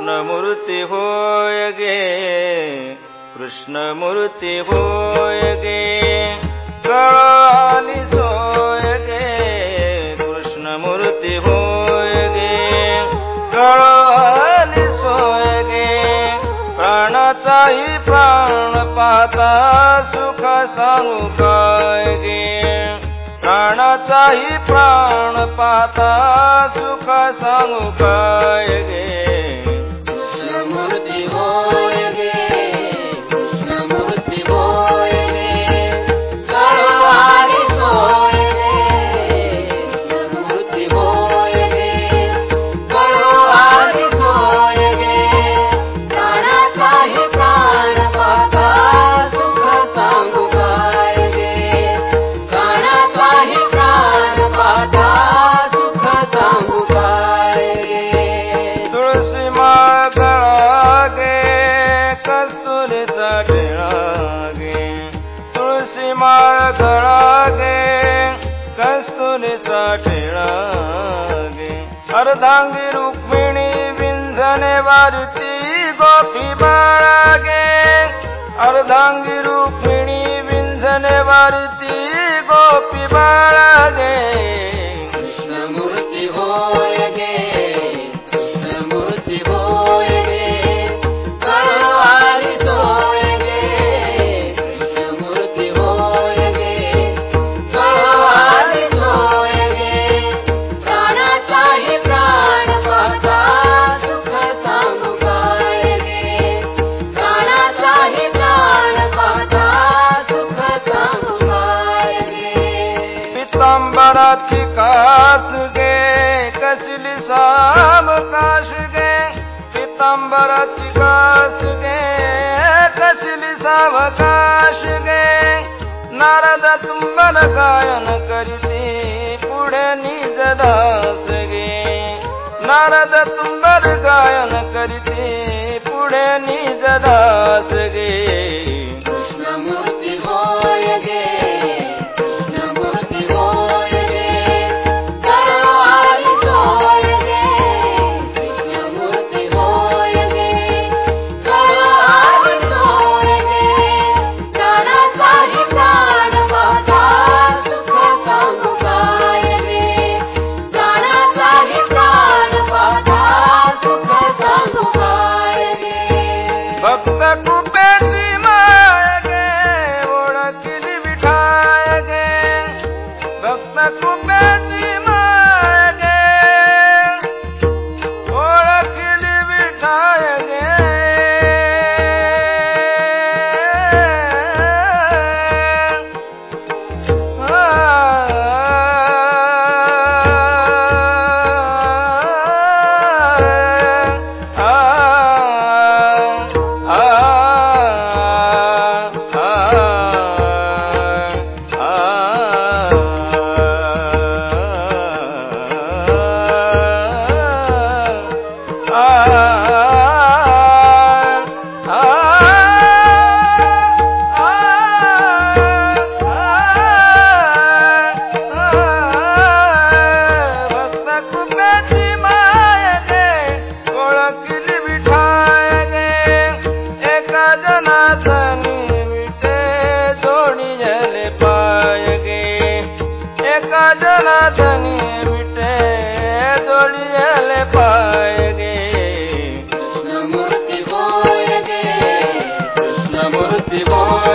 मूर्ती होय गे कृष्णमूर्ती होय गे कळाली सोय गे कृष्णमूर्ती होय गे कळाली सोय गे प्राणाचाही प्राण पाता सुख सांगू काय गे प्राणाचाही प्राण पाता सुख सांगू काय अर्धांगी रुक्मिणी विंझणे वारती गोपी बाळा गे अर्धांगी रुक्मिणी विंझणे वारती गोपी बाळा गे कृष्णमूर्ती होय गे कृष्णमूर्ती होय कास गे कसली सावकाश गे पितांबराची कास गे कसली सावकाश गे नारद तुंबल गायन करीते पुढे निज दास गे नारद तुंबल गायन करीते Oh,